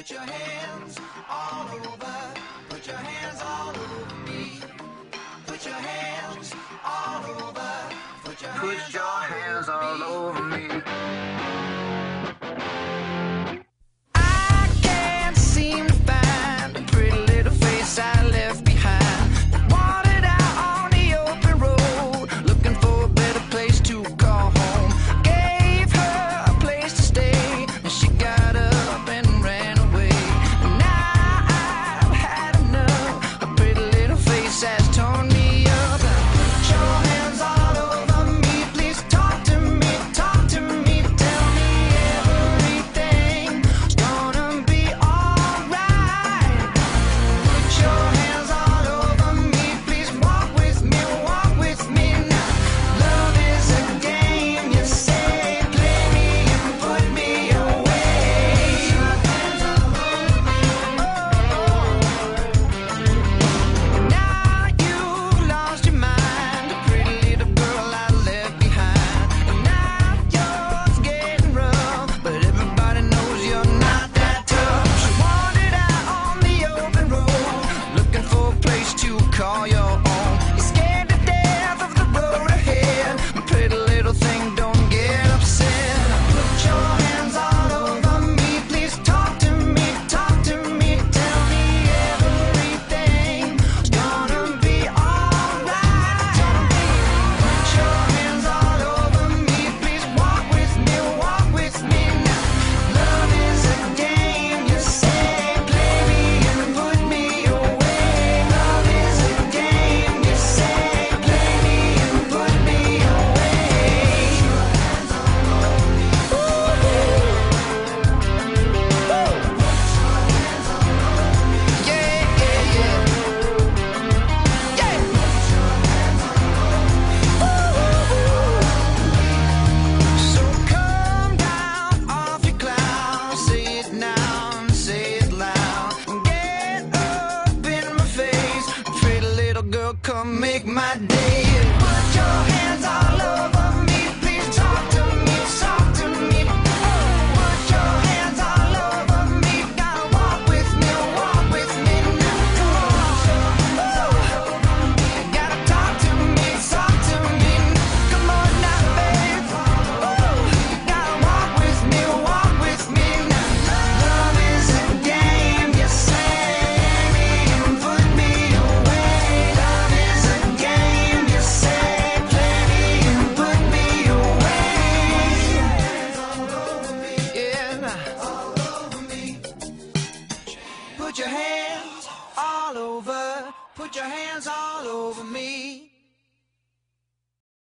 Put your hands all over. Put your hands all over me. Put your hands all over. Put your hands all over me. call your girl, come make my day. Put your hands all over. Put your hands all over me.